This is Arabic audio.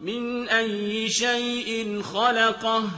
مِنْ أَيِّ شَيْءٍ خَلَقَهُ